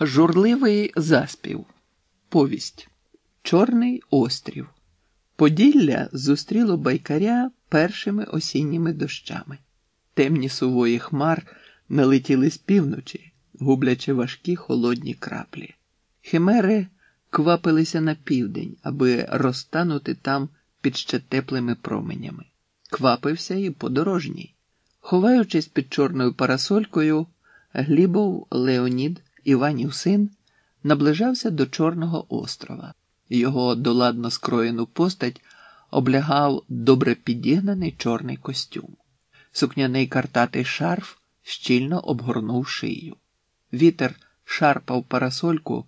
Журливий заспів. Повість. Чорний острів. Поділля зустріло байкаря першими осінніми дощами. Темні сувої хмар налетіли з півночі, гублячи важкі холодні краплі. Химери квапилися на південь, аби розтанути там під ще теплими променями. Квапився і подорожній. Ховаючись під чорною парасолькою, Глібов Леонід, Іванів син, наближався до Чорного острова. Його доладно скроєну постать облягав добре підігнаний чорний костюм. Сукняний картатий шарф щільно обгорнув шию. Вітер шарпав парасольку,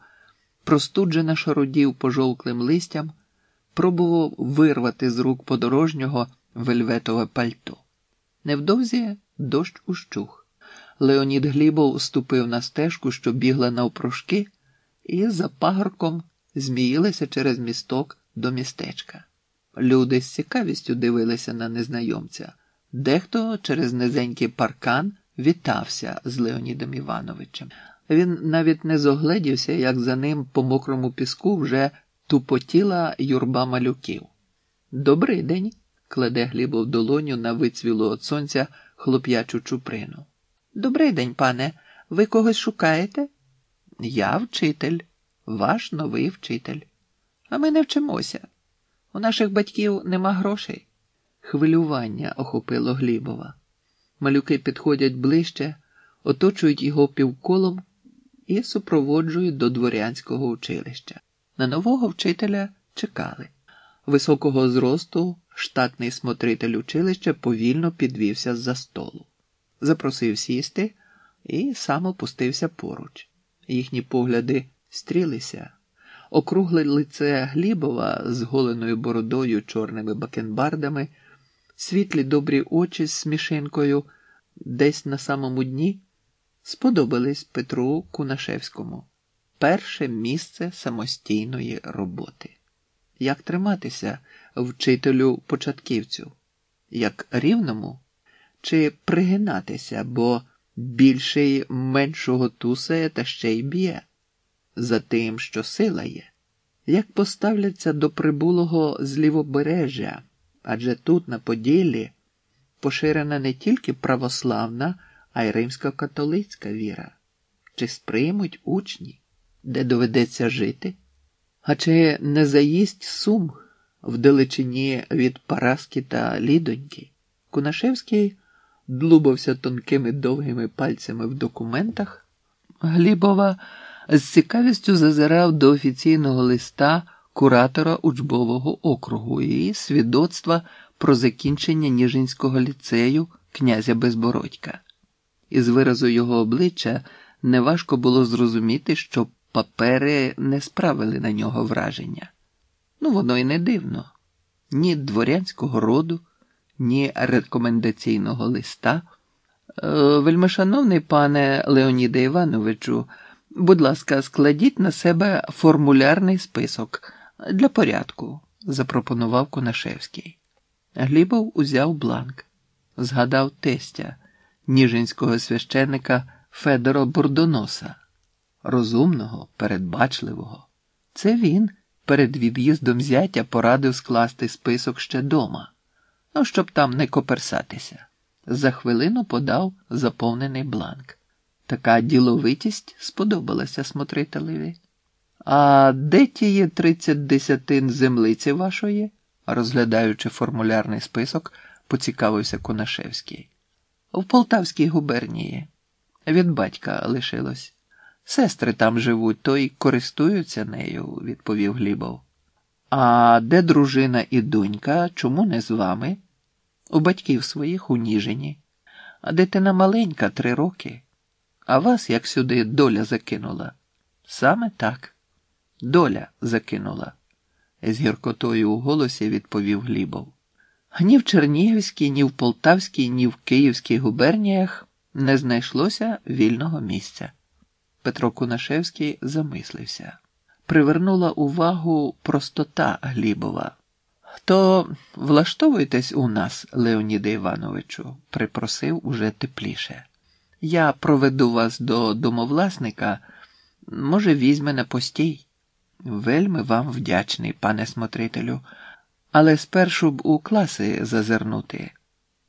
простуджено шарудів пожовклим листям, пробував вирвати з рук подорожнього вельветове пальто. Невдовзі дощ ущух. Леонід Глібов ступив на стежку, що бігла навпрошки, і за пагорком зміїлися через місток до містечка. Люди з цікавістю дивилися на незнайомця. Дехто через низенький паркан вітався з Леонідом Івановичем. Він навіть не зогледівся, як за ним по мокрому піску вже тупотіла юрба малюків. Добрий день, кладе Глібов долоню на вицвілу от сонця хлоп'ячу чуприну. Добрий день, пане. Ви когось шукаєте? Я вчитель, ваш новий вчитель. А ми не вчимося. У наших батьків нема грошей. Хвилювання охопило Глібова. Малюки підходять ближче, оточують його півколом і супроводжують до дворянського училища. На нового вчителя чекали. Високого зросту штатний смотритель училища повільно підвівся з-за столу, запросив сісти і сам опустився поруч. Їхні погляди стрілися. Округле лице Глібова з голеною бородою, чорними бакенбардами, світлі добрі очі з смішинкою, десь на самому дні, сподобались Петру Кунашевському перше місце самостійної роботи. Як триматися вчителю початківцю? Як рівному? Чи пригинатися, бо більший меншого тусає та ще й б'є? За тим, що сила є? Як поставляться до прибулого з лівобережжя? Адже тут, на Поділлі, поширена не тільки православна, а й римсько-католицька віра, чи сприймуть учні, де доведеться жити? А чи не заїсть сум в далечині від Параски та Лідоньки? Кунашевський длубався тонкими довгими пальцями в документах. Глібова з цікавістю зазирав до офіційного листа куратора учбового округу і свідоцтва про закінчення Ніжинського ліцею князя Безбородька. Із виразу його обличчя неважко було зрозуміти, що папери не справили на нього враження. Ну, воно й не дивно. Ні дворянського роду, ні рекомендаційного листа. Е, вельмишановний пане Леоніде Івановичу, будь ласка, складіть на себе формулярний список для порядку, запропонував Конашевський. Глібов узяв бланк, згадав тестя ніжинського священника Федора Бурдоноса, розумного, передбачливого. Це він перед від'їздом зятя порадив скласти список ще дома, ну, щоб там не коперсатися. За хвилину подав заповнений бланк. Така діловитість сподобалася смотрителеві. А де тіє тридцять десятин землиці вашої? розглядаючи формулярний список, поцікавився Конашевський. В Полтавській губернії. Від батька лишилось. Сестри там живуть, то й користуються нею, відповів Глібов. А де дружина і донька? Чому не з вами? У батьків своїх у Ніжині. А дитина маленька, три роки. А вас, як сюди, доля закинула? Саме так. Доля закинула, з гіркотою у голосі відповів Глібов. Ні в Чернігівській, ні в Полтавській, ні в Київській губерніях не знайшлося вільного місця. Петро Кунашевський замислився. Привернула увагу простота Глібова. То влаштовуйтесь у нас, Леоніде Івановичу, припросив уже тепліше. Я проведу вас до домовласника, Може, візьме на постій. Вельми вам вдячний, пане смотрителю, але спершу б у класи зазирнути.